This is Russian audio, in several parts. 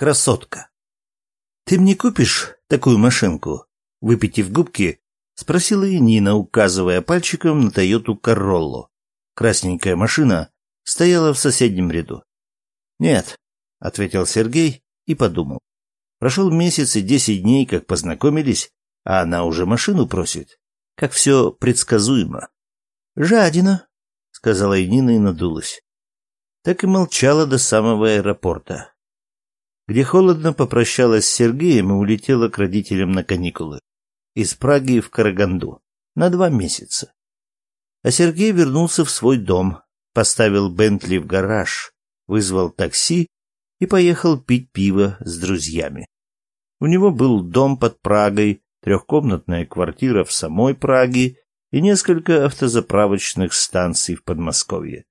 красотка. «Ты мне купишь такую машинку?» Выпитив губки, спросила и Нина, указывая пальчиком на Тойоту Короллу. Красненькая машина стояла в соседнем ряду. «Нет», — ответил Сергей и подумал. Прошел месяц и десять дней, как познакомились, а она уже машину просит. Как все предсказуемо. «Жадина», — сказала Нина и надулась. Так и молчала до самого аэропорта, где холодно попрощалась с Сергеем и улетела к родителям на каникулы. Из Праги в Караганду. На два месяца. А Сергей вернулся в свой дом, поставил Бентли в гараж, вызвал такси и поехал пить пиво с друзьями. У него был дом под Прагой, трехкомнатная квартира в самой Праге и несколько автозаправочных станций в Подмосковье.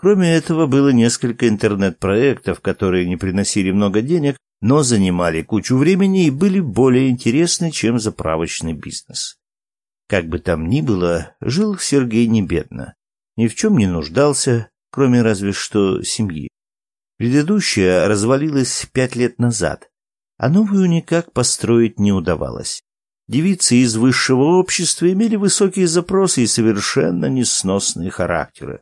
Кроме этого, было несколько интернет-проектов, которые не приносили много денег, но занимали кучу времени и были более интересны, чем заправочный бизнес. Как бы там ни было, жил Сергей не бедно. Ни в чем не нуждался, кроме разве что семьи. Предыдущая развалилась пять лет назад, а новую никак построить не удавалось. Девицы из высшего общества имели высокие запросы и совершенно несносные характеры.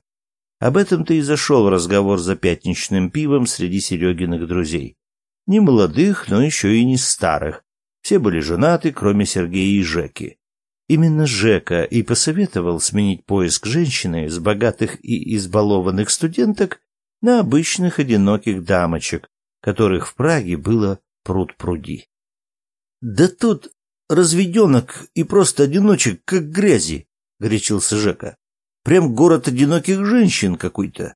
Об этом-то и зашел разговор за пятничным пивом среди Серегиных друзей. Не молодых, но еще и не старых. Все были женаты, кроме Сергея и Жеки. Именно Жека и посоветовал сменить поиск женщины с богатых и избалованных студенток на обычных одиноких дамочек, которых в Праге было пруд-пруди. «Да тут разведенок и просто одиночек, как грязи», — горячился Жека. Прям город одиноких женщин какой-то.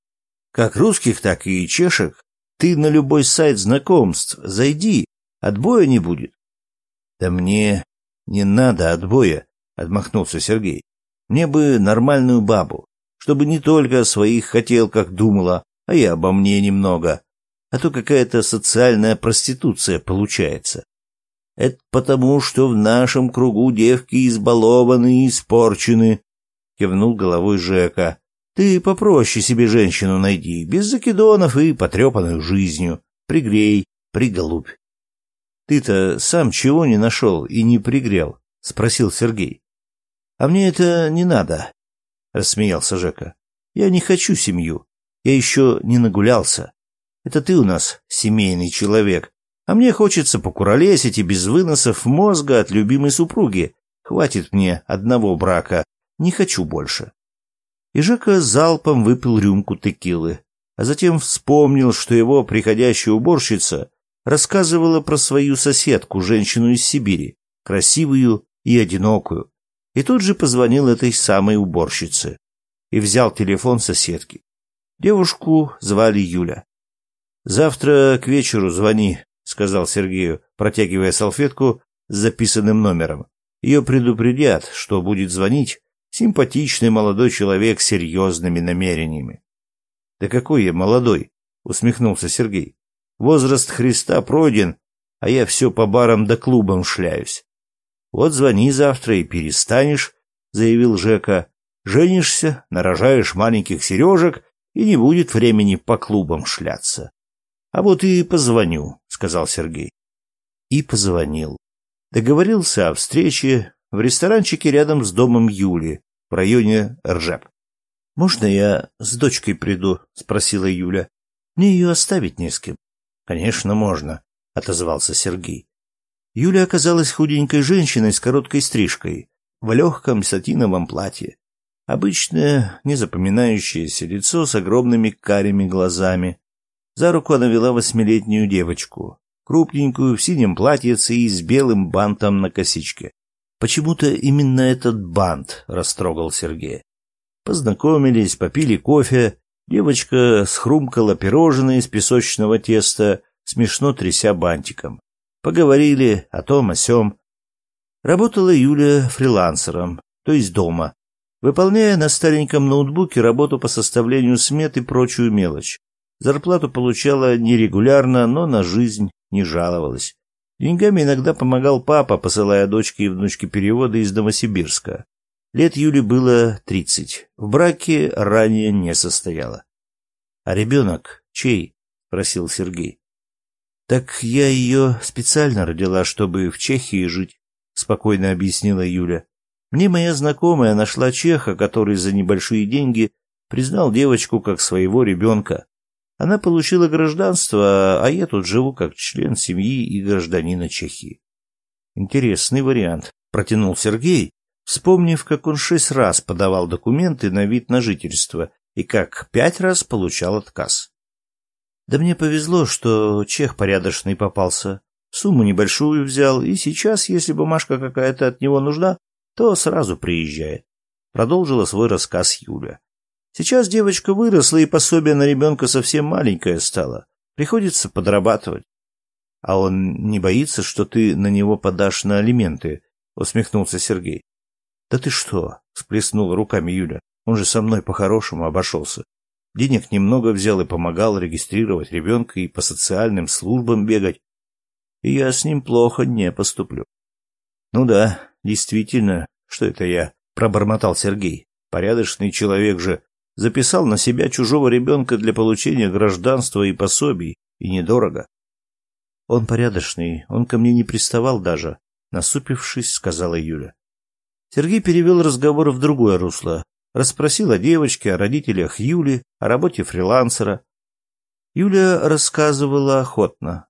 Как русских, так и чешек. Ты на любой сайт знакомств зайди, отбоя не будет. Да мне не надо отбоя, отмахнулся Сергей. Мне бы нормальную бабу, чтобы не только о своих хотелках думала, а и обо мне немного. А то какая-то социальная проституция получается. Это потому, что в нашем кругу девки избалованы и испорчены, кивнул головой Жека. Ты попроще себе женщину найди, без закидонов и потрепанную жизнью. Пригрей, приголубь. Ты-то сам чего не нашел и не пригрел? спросил Сергей. А мне это не надо, рассмеялся Жека. Я не хочу семью. Я еще не нагулялся. Это ты у нас семейный человек. А мне хочется покуролесить и без выносов мозга от любимой супруги. Хватит мне одного брака, не хочу больше. И Жека залпом выпил рюмку текилы, а затем вспомнил, что его приходящая уборщица рассказывала про свою соседку, женщину из Сибири, красивую и одинокую, и тут же позвонил этой самой уборщице и взял телефон соседки. Девушку звали Юля. «Завтра к вечеру звони», — сказал Сергею, протягивая салфетку с записанным номером. Ее предупредят, что будет звонить, Симпатичный молодой человек с серьезными намерениями. «Да какой я молодой!» — усмехнулся Сергей. «Возраст Христа пройден, а я все по барам да клубам шляюсь. Вот звони завтра и перестанешь», — заявил Жека. «Женишься, нарожаешь маленьких сережек, и не будет времени по клубам шляться». «А вот и позвоню», — сказал Сергей. И позвонил. Договорился о встрече, в ресторанчике рядом с домом Юли, в районе Ржеп. «Можно я с дочкой приду?» — спросила Юля. «Мне ее оставить не с кем». «Конечно, можно», — отозвался Сергей. Юля оказалась худенькой женщиной с короткой стрижкой, в легком сатиновом платье. Обычное, незапоминающееся лицо с огромными карими глазами. За руку она вела восьмилетнюю девочку, крупненькую, в синем платьице и с белым бантом на косичке. Почему-то именно этот бант растрогал Сергея. Познакомились, попили кофе, девочка схрумкала пирожные из песочного теста, смешно тряся бантиком. Поговорили о том, о сём. Работала Юля фрилансером, то есть дома, выполняя на стареньком ноутбуке работу по составлению смет и прочую мелочь. Зарплату получала нерегулярно, но на жизнь не жаловалась. Деньгами иногда помогал папа, посылая дочке и внучке переводы из Новосибирска. Лет Юле было тридцать. В браке ранее не состояла. — А ребенок чей? — спросил Сергей. — Так я ее специально родила, чтобы в Чехии жить, спокойно объяснила Юля. Мне моя знакомая нашла чеха, который за небольшие деньги признал девочку как своего ребенка. Она получила гражданство, а я тут живу как член семьи и гражданина Чехии. Интересный вариант, протянул Сергей, вспомнив, как он шесть раз подавал документы на вид на жительство и как пять раз получал отказ. Да мне повезло, что чех порядочный попался. Сумму небольшую взял, и сейчас, если бумажка какая-то от него нужна, то сразу приезжает. Продолжила свой рассказ Юля. Сейчас девочка выросла, и пособие на ребенка совсем маленькое стало. Приходится подрабатывать. А он не боится, что ты на него подашь на алименты? Усмехнулся Сергей. Да ты что? Всплеснула руками Юля. Он же со мной по-хорошему обошелся. Денег немного взял и помогал регистрировать ребенка и по социальным службам бегать. И я с ним плохо не поступлю. Ну да, действительно, что это я, пробормотал Сергей. Порядочный человек же записал на себя чужого ребенка для получения гражданства и пособий, и недорого. Он порядочный, он ко мне не приставал даже, насупившись, сказала Юля. Сергей перевел разговор в другое русло, расспросил о девочке, о родителях Юли, о работе фрилансера. Юля рассказывала охотно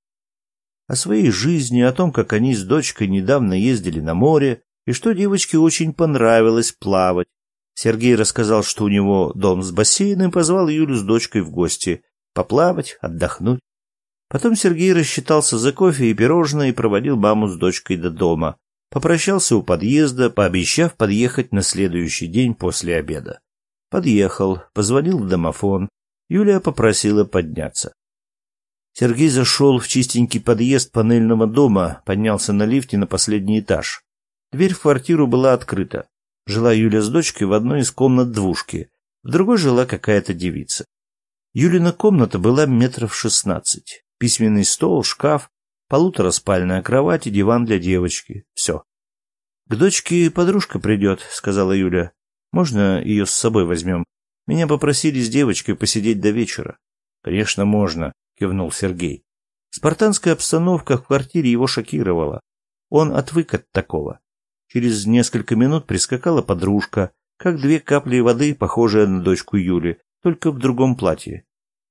о своей жизни, о том, как они с дочкой недавно ездили на море, и что девочке очень понравилось плавать, Сергей рассказал, что у него дом с бассейном, позвал Юлю с дочкой в гости поплавать, отдохнуть. Потом Сергей рассчитался за кофе и пирожное и проводил маму с дочкой до дома. Попрощался у подъезда, пообещав подъехать на следующий день после обеда. Подъехал, позвонил в домофон. Юлия попросила подняться. Сергей зашел в чистенький подъезд панельного дома, поднялся на лифте на последний этаж. Дверь в квартиру была открыта. Жила Юля с дочкой в одной из комнат двушки, в другой жила какая-то девица. Юлина комната была метров шестнадцать. Письменный стол, шкаф, полутораспальная кровать и диван для девочки. Все. — К дочке подружка придет, — сказала Юля. — Можно ее с собой возьмем? Меня попросили с девочкой посидеть до вечера. — Конечно, можно, — кивнул Сергей. Спартанская обстановка в квартире его шокировала. Он отвык от такого. Через несколько минут прискакала подружка, как две капли воды, похожая на дочку Юли, только в другом платье.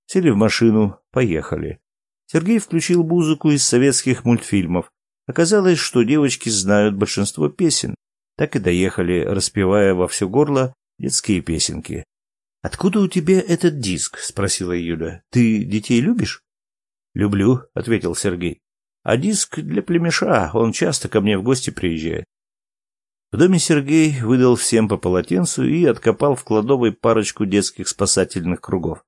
Сели в машину, поехали. Сергей включил музыку из советских мультфильмов. Оказалось, что девочки знают большинство песен. Так и доехали, распевая во все горло детские песенки. «Откуда у тебя этот диск?» — спросила Юля. «Ты детей любишь?» «Люблю», — ответил Сергей. «А диск для племеша, он часто ко мне в гости приезжает. В доме Сергей выдал всем по полотенцу и откопал в кладовой парочку детских спасательных кругов.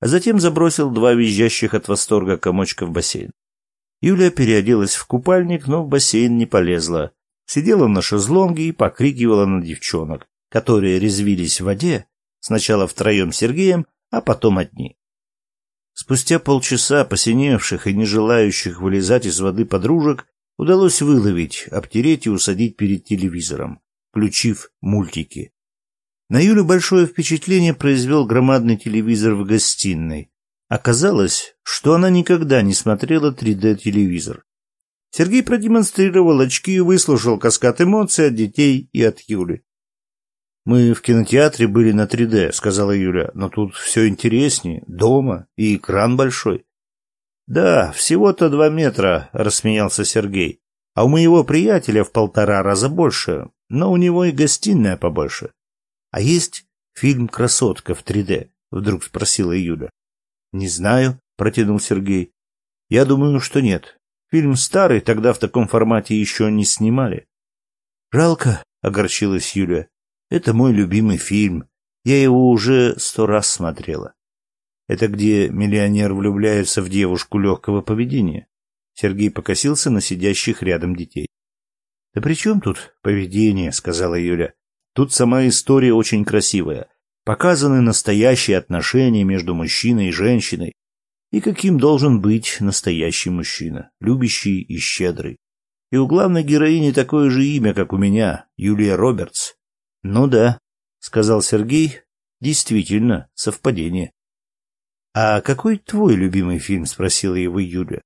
А затем забросил два визжащих от восторга комочка в бассейн. Юля переоделась в купальник, но в бассейн не полезла. Сидела на шезлонге и покрикивала на девчонок, которые резвились в воде, сначала втроем с Сергеем, а потом одни. Спустя полчаса посиневших и не желающих вылезать из воды подружек удалось выловить, обтереть и усадить перед телевизором, включив мультики. На Юлю большое впечатление произвел громадный телевизор в гостиной. Оказалось, что она никогда не смотрела 3D-телевизор. Сергей продемонстрировал очки и выслушал каскад эмоций от детей и от Юли. «Мы в кинотеатре были на 3D», — сказала Юля, — «но тут все интереснее, дома и экран большой». Да, всего-то два метра, рассмеялся Сергей. А у моего приятеля в полтора раза больше, но у него и гостиная побольше. А есть фильм Красотка в 3D? Вдруг спросила Юля. Не знаю, протянул Сергей. Я думаю, что нет. Фильм старый, тогда в таком формате еще не снимали. Жалко, огорчилась Юля. Это мой любимый фильм. Я его уже сто раз смотрела. Это где миллионер влюбляется в девушку легкого поведения. Сергей покосился на сидящих рядом детей. Да при чем тут поведение, сказала Юля. Тут сама история очень красивая. Показаны настоящие отношения между мужчиной и женщиной. И каким должен быть настоящий мужчина, любящий и щедрый. И у главной героини такое же имя, как у меня, Юлия Робертс. Ну да, сказал Сергей. Действительно, совпадение. «А какой твой любимый фильм?» — спросила его Юля.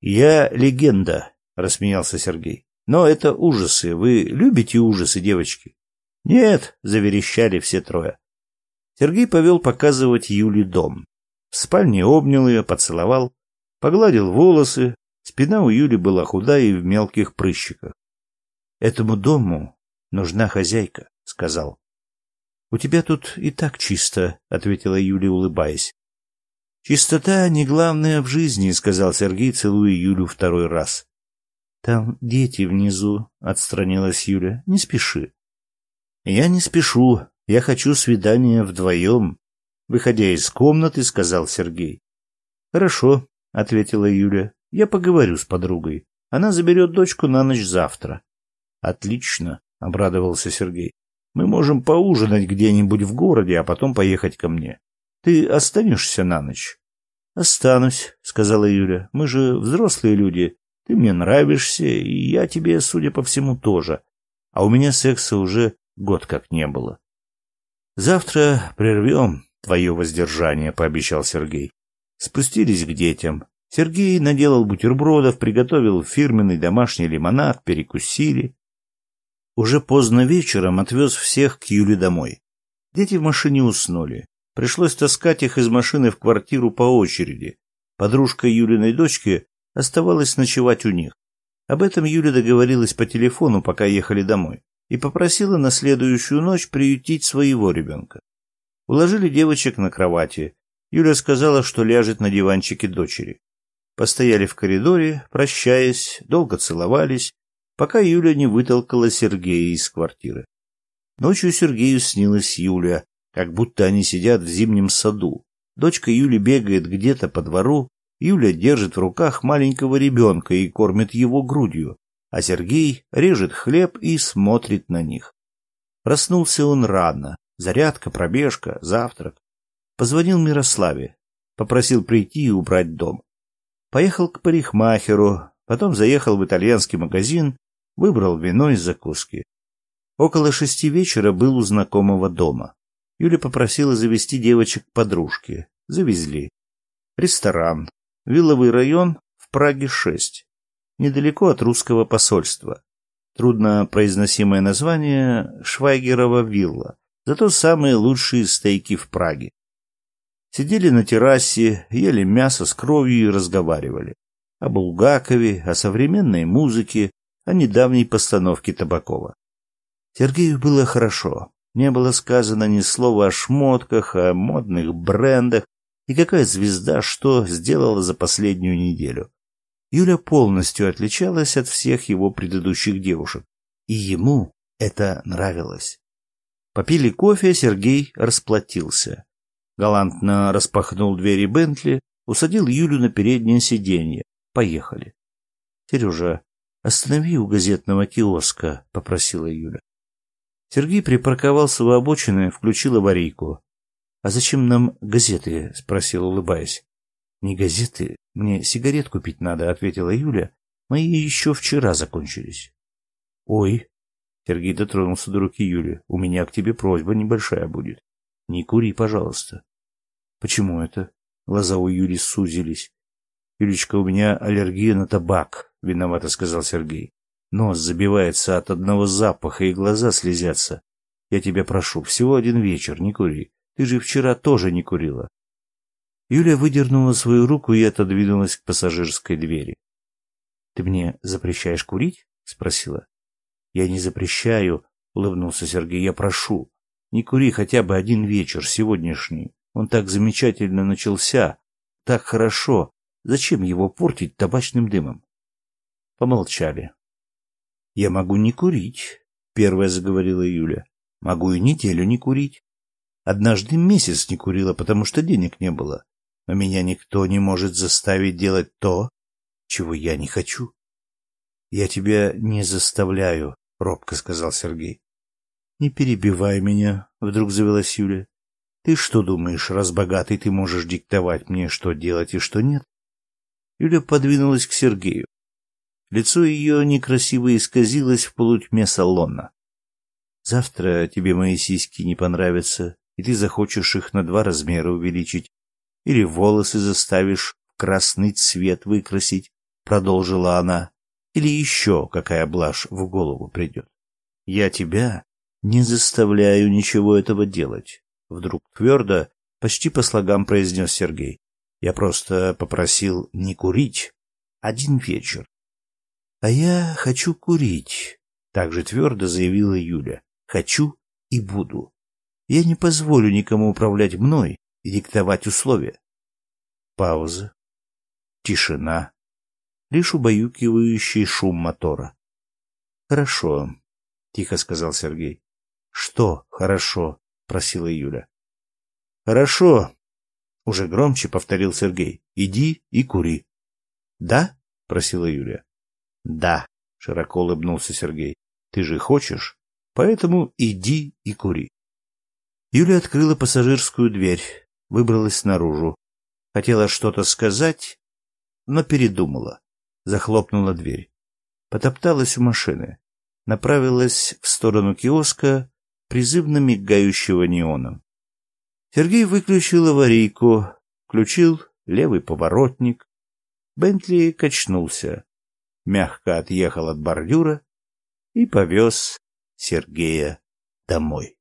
Я легенда, рассмеялся Сергей. Но это ужасы. Вы любите ужасы, девочки? Нет, заверещали все трое. Сергей повел показывать Юле дом. В спальне обнял ее, поцеловал, погладил волосы. Спина у Юли была худая и в мелких прыщиках. Этому дому нужна хозяйка, сказал. У тебя тут и так чисто, ответила Юля, улыбаясь. Чистота не главное в жизни, сказал Сергей, целуя Юлю второй раз. Там дети внизу, отстранилась Юля. Не спеши. Я не спешу. Я хочу свидания вдвоем. Выходя из комнаты, сказал Сергей. Хорошо, ответила Юля. Я поговорю с подругой. Она заберет дочку на ночь завтра. Отлично, обрадовался Сергей. Мы можем поужинать где-нибудь в городе, а потом поехать ко мне. Ты останешься на ночь? Останусь, сказала Юля. Мы же взрослые люди. Ты мне нравишься, и я тебе, судя по всему, тоже. А у меня секса уже год как не было. Завтра прервем твое воздержание, пообещал Сергей. Спустились к детям. Сергей наделал бутербродов, приготовил фирменный домашний лимонад, перекусили. Уже поздно вечером отвез всех к Юле домой. Дети в машине уснули. Пришлось таскать их из машины в квартиру по очереди. Подружка Юлиной дочки оставалась ночевать у них. Об этом Юля договорилась по телефону, пока ехали домой, и попросила на следующую ночь приютить своего ребенка. Уложили девочек на кровати. Юля сказала, что ляжет на диванчике дочери. Постояли в коридоре, прощаясь, долго целовались, пока Юля не вытолкала Сергея из квартиры. Ночью Сергею снилась Юля, как будто они сидят в зимнем саду. Дочка Юли бегает где-то по двору, Юля держит в руках маленького ребенка и кормит его грудью, а Сергей режет хлеб и смотрит на них. Проснулся он рано. Зарядка, пробежка, завтрак. Позвонил Мирославе. Попросил прийти и убрать дом. Поехал к парикмахеру, потом заехал в итальянский магазин, выбрал вино из закуски. Около шести вечера был у знакомого дома. Юля попросила завести девочек к подружке. Завезли. Ресторан. Вилловый район в Праге 6. Недалеко от русского посольства. Трудно произносимое название Швайгерова вилла. Зато самые лучшие стейки в Праге. Сидели на террасе, ели мясо с кровью и разговаривали. О Булгакове, о современной музыке, о недавней постановке Табакова. Сергею было хорошо. Не было сказано ни слова о шмотках, о модных брендах и какая звезда что сделала за последнюю неделю. Юля полностью отличалась от всех его предыдущих девушек, и ему это нравилось. Попили кофе, Сергей расплатился. Галантно распахнул двери Бентли, усадил Юлю на переднее сиденье. Поехали. — Сережа, останови у газетного киоска, — попросила Юля. Сергей припарковался у обочины, включил аварийку. — А зачем нам газеты? — спросил, улыбаясь. — Не газеты, мне сигарет купить надо, — ответила Юля. — Мои еще вчера закончились. — Ой, — Сергей дотронулся до руки Юли, — у меня к тебе просьба небольшая будет. Не кури, пожалуйста. — Почему это? Глаза у Юли сузились. — Юлечка, у меня аллергия на табак, — виновато сказал Сергей. Нос забивается от одного запаха, и глаза слезятся. Я тебя прошу, всего один вечер, не кури. Ты же вчера тоже не курила. Юля выдернула свою руку и отодвинулась к пассажирской двери. — Ты мне запрещаешь курить? — спросила. — Я не запрещаю, — улыбнулся Сергей. — Я прошу. Не кури хотя бы один вечер, сегодняшний. Он так замечательно начался, так хорошо. Зачем его портить табачным дымом? Помолчали. Я могу не курить, первая заговорила Юля. Могу и неделю не курить. Однажды месяц не курила, потому что денег не было. Но меня никто не может заставить делать то, чего я не хочу. Я тебя не заставляю, робко сказал Сергей. Не перебивай меня, вдруг завелась Юля. Ты что думаешь, раз богатый, ты можешь диктовать мне, что делать и что нет? Юля подвинулась к Сергею. Лицо ее некрасиво исказилось в полутьме салона. Завтра тебе мои сиськи не понравятся, и ты захочешь их на два размера увеличить, или волосы заставишь в красный цвет выкрасить. продолжила она, или еще какая блажь в голову придет. Я тебя не заставляю ничего этого делать, вдруг твердо, почти по слогам произнес Сергей. Я просто попросил не курить один вечер. А я хочу курить, также твердо заявила Юля. Хочу и буду. Я не позволю никому управлять мной и диктовать условия. Пауза. Тишина. Лишь убаюкивающий шум мотора. Хорошо, тихо сказал Сергей. Что хорошо? просила Юля. Хорошо, уже громче повторил Сергей. Иди и кури. Да? просила Юля. Да, широко улыбнулся Сергей. Ты же хочешь? Поэтому иди и кури. Юля открыла пассажирскую дверь, выбралась наружу. Хотела что-то сказать, но передумала. Захлопнула дверь. Потопталась у машины. Направилась в сторону киоска, призывно мигающего неоном. Сергей выключил аварийку, включил левый поворотник. Бентли качнулся, мягко отъехал от бордюра и повез Сергея домой.